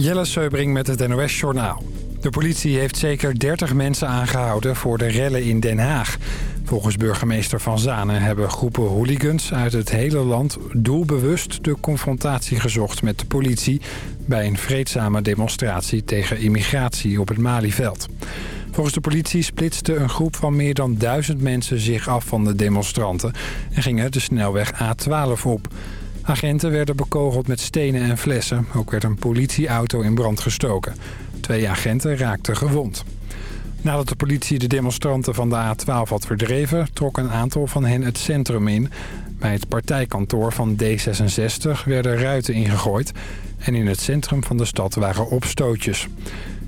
Jelle Seubring met het NOS Journaal. De politie heeft zeker 30 mensen aangehouden voor de rellen in Den Haag. Volgens burgemeester Van Zanen hebben groepen hooligans uit het hele land doelbewust de confrontatie gezocht met de politie... bij een vreedzame demonstratie tegen immigratie op het Malieveld. Volgens de politie splitste een groep van meer dan duizend mensen zich af van de demonstranten... en gingen de snelweg A12 op... Agenten werden bekogeld met stenen en flessen. Ook werd een politieauto in brand gestoken. Twee agenten raakten gewond. Nadat de politie de demonstranten van de A12 had verdreven... trok een aantal van hen het centrum in. Bij het partijkantoor van D66 werden ruiten ingegooid... en in het centrum van de stad waren opstootjes.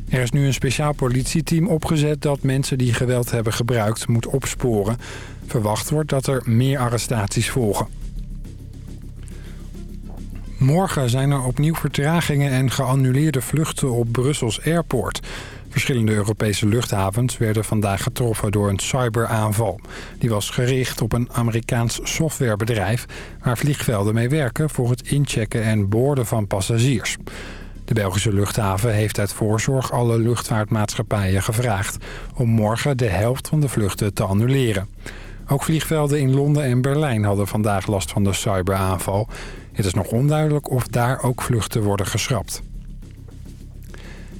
Er is nu een speciaal politieteam opgezet dat mensen die geweld hebben gebruikt moet opsporen. Verwacht wordt dat er meer arrestaties volgen. Morgen zijn er opnieuw vertragingen en geannuleerde vluchten op Brussels Airport. Verschillende Europese luchthavens werden vandaag getroffen door een cyberaanval. Die was gericht op een Amerikaans softwarebedrijf... waar vliegvelden mee werken voor het inchecken en boorden van passagiers. De Belgische luchthaven heeft uit voorzorg alle luchtvaartmaatschappijen gevraagd... om morgen de helft van de vluchten te annuleren. Ook vliegvelden in Londen en Berlijn hadden vandaag last van de cyberaanval... Het is nog onduidelijk of daar ook vluchten worden geschrapt.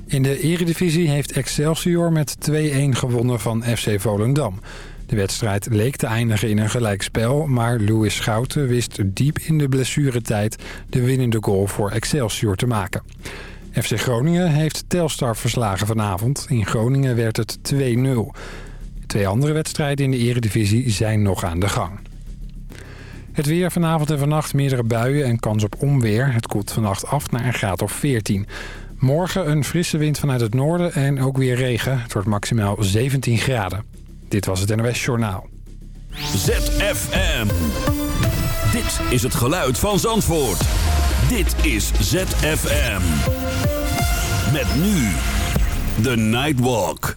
In de eredivisie heeft Excelsior met 2-1 gewonnen van FC Volendam. De wedstrijd leek te eindigen in een gelijkspel... maar Louis Schouten wist diep in de blessuretijd... de winnende goal voor Excelsior te maken. FC Groningen heeft Telstar verslagen vanavond. In Groningen werd het 2-0. Twee andere wedstrijden in de eredivisie zijn nog aan de gang. Het weer vanavond en vannacht meerdere buien en kans op onweer. Het koelt vannacht af naar een graad of 14. Morgen een frisse wind vanuit het noorden en ook weer regen. Het wordt maximaal 17 graden. Dit was het NOS Journaal. ZFM. Dit is het geluid van Zandvoort. Dit is ZFM. Met nu The Nightwalk.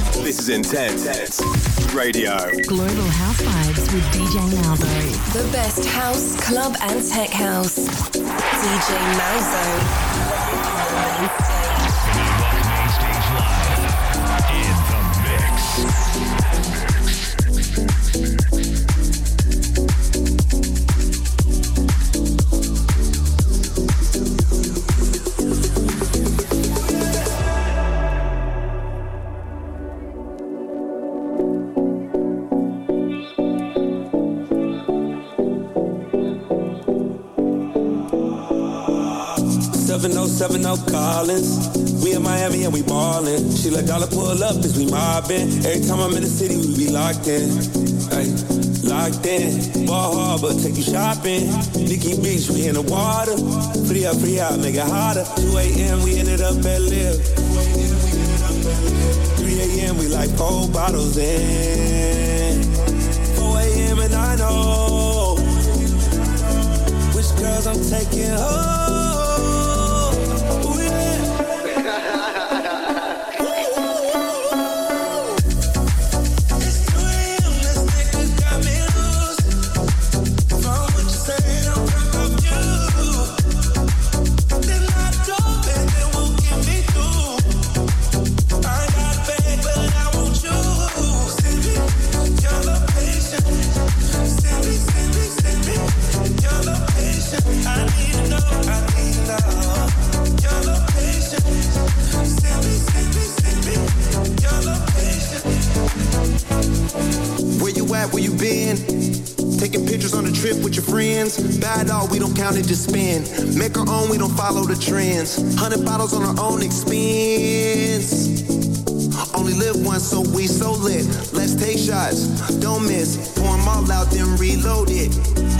This is Intense Radio. Global House Vibes with DJ Malzo. The best house, club, and tech house. DJ Malzo. Oh Collins. We in Miami and we ballin'. She let dollar pull up as we mobbin'. Every time I'm in the city, we be locked in. Ay, locked in. Ball Harbor, take you shopping. Nikki Beach, we in the water. Free up, free out, make it hotter. 2 a.m. we ended up at Live. 3 a.m. we like four bottles in. Trends. Hundred bottles on our own expense. only live once, so we so lit. Let's take shots, don't miss. Pour 'em all out, then reload it.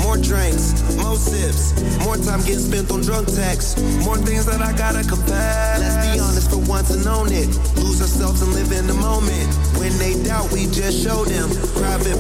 More drinks, more sips. More time getting spent on drunk texts. More things that I gotta confess. Let's be honest for once and own it. Lose ourselves and live in the moment. When they doubt, we just show them. Private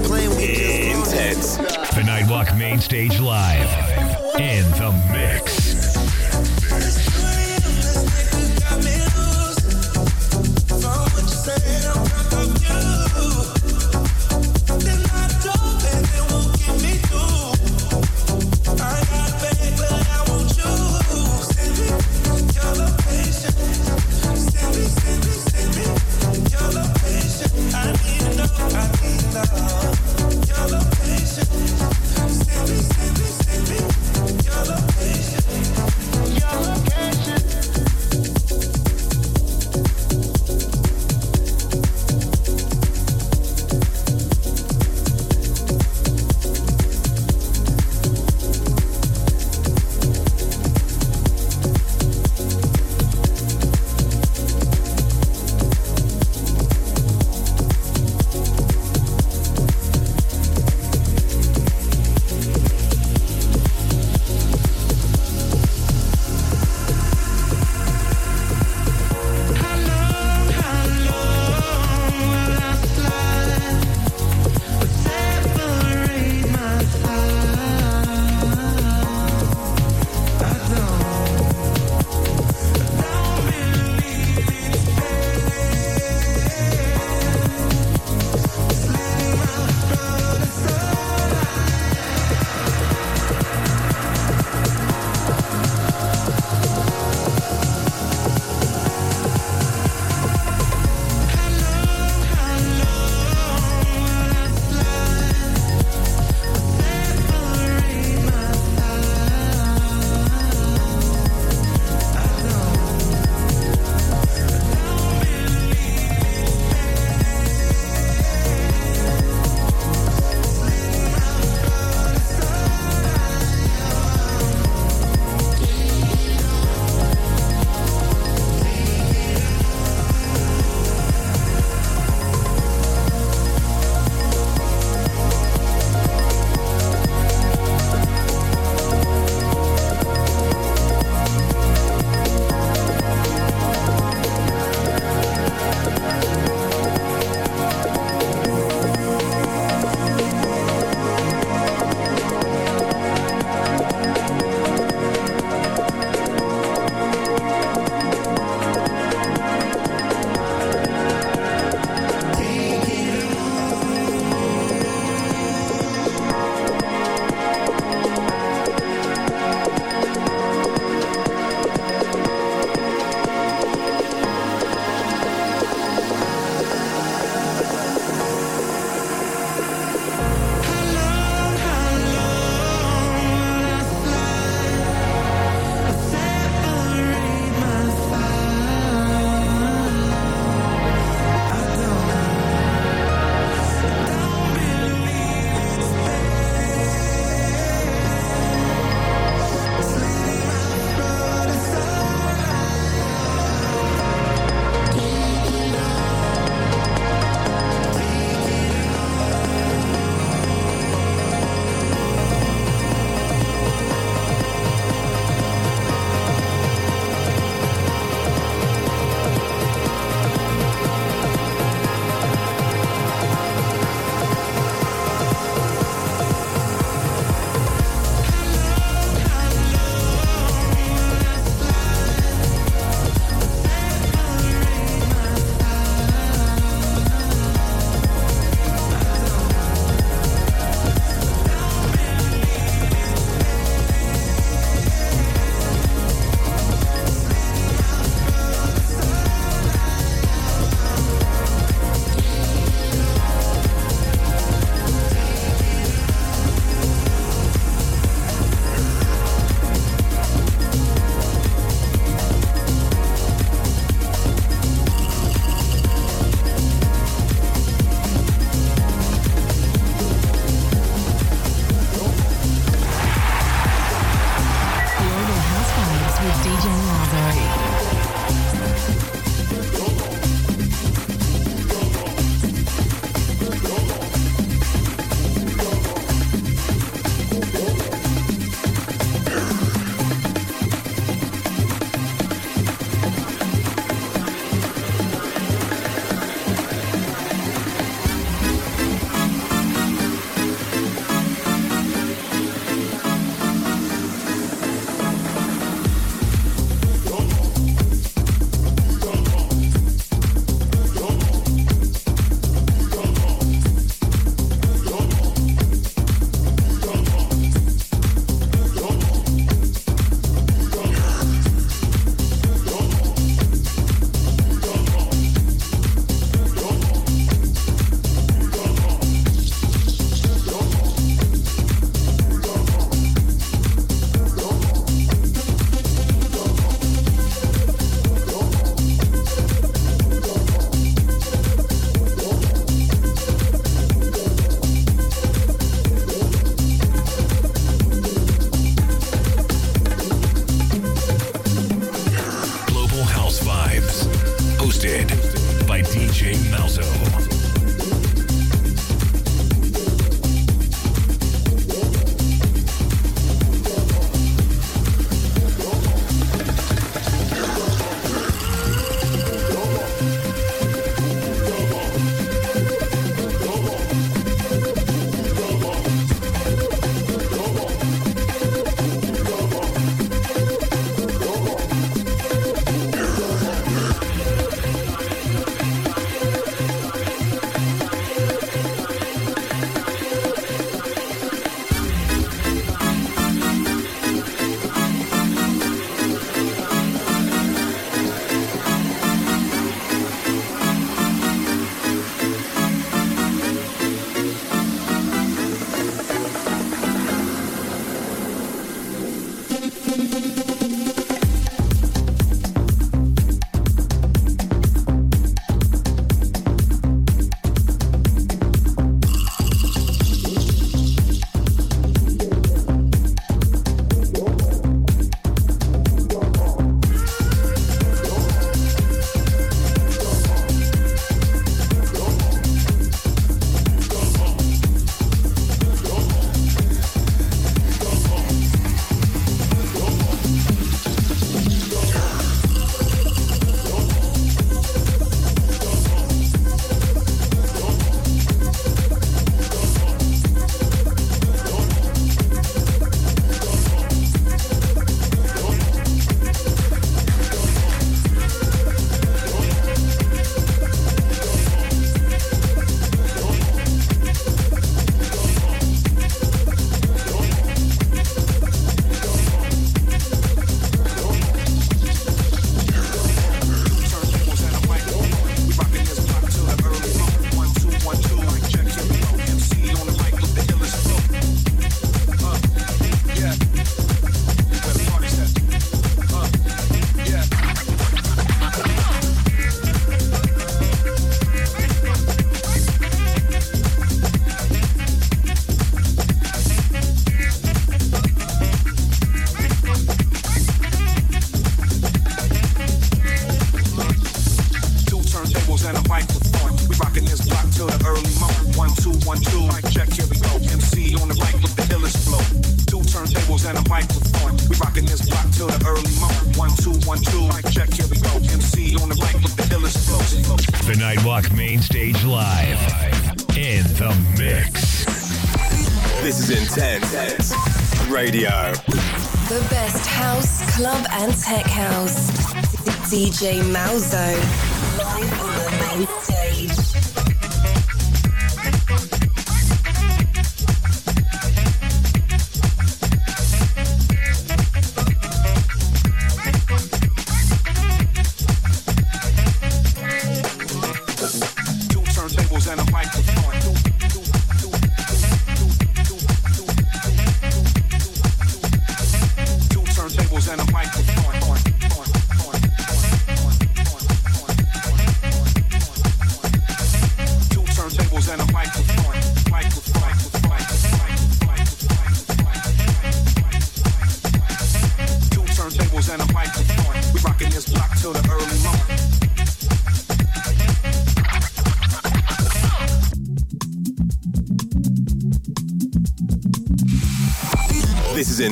DJ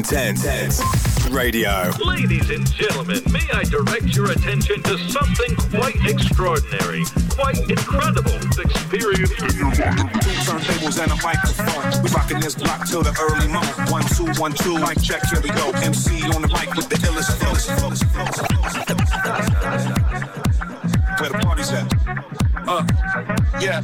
10. Radio. Ladies and gentlemen, may I direct your attention to something quite extraordinary, quite incredible experience. Turntables and a microphone. We rocking this block till the early morn. One, two, one, two. Mic check, here we go. MC on the mic with the illest flow. Where the party's at? Uh, yeah.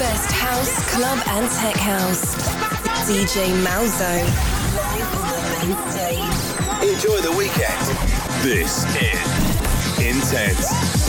best house, club and tech house. DJ Malzo. Enjoy the weekend. This is Intense.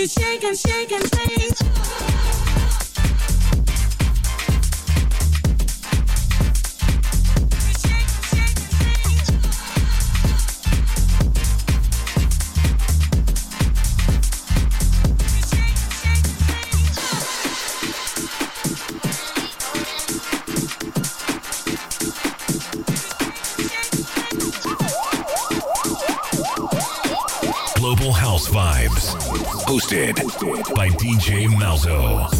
You're shaking, shaking DJ Malzo.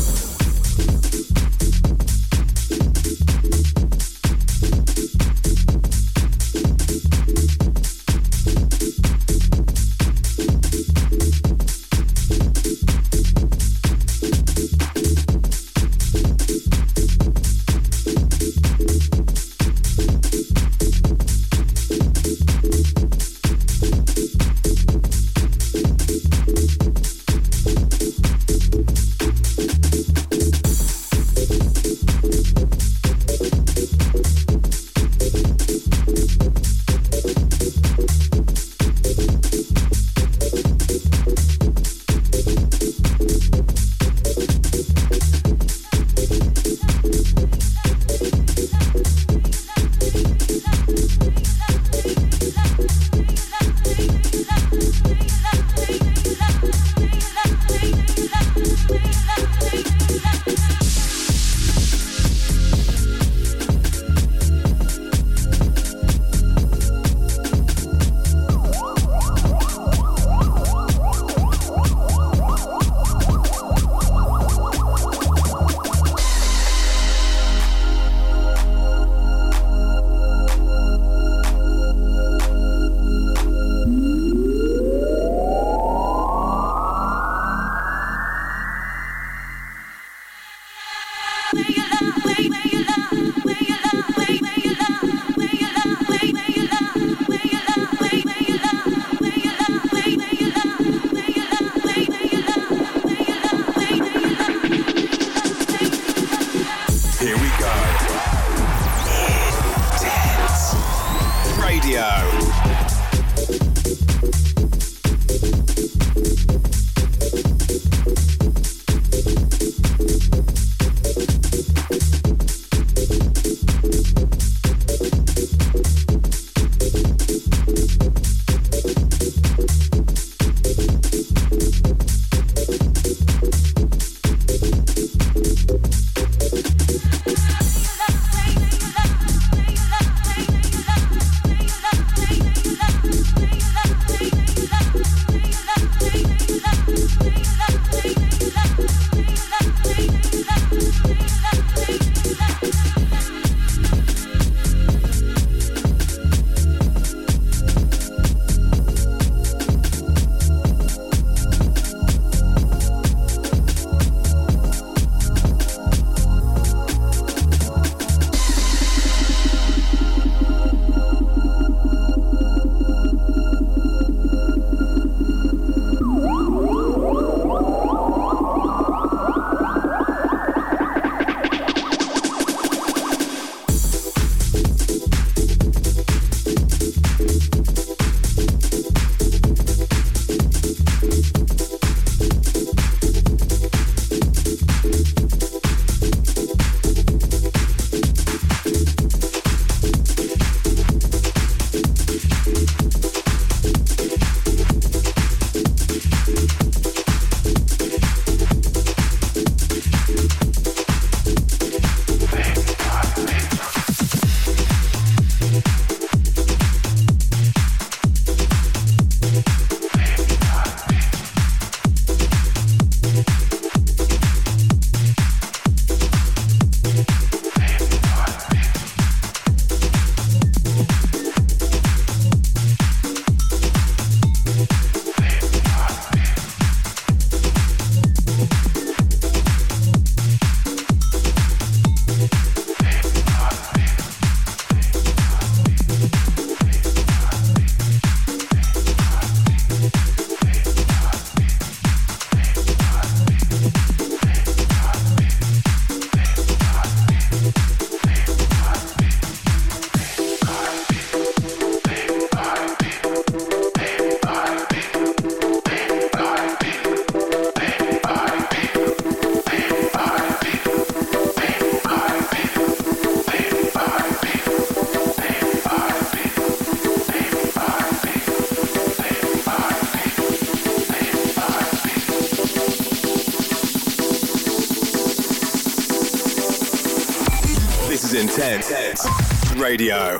Radio.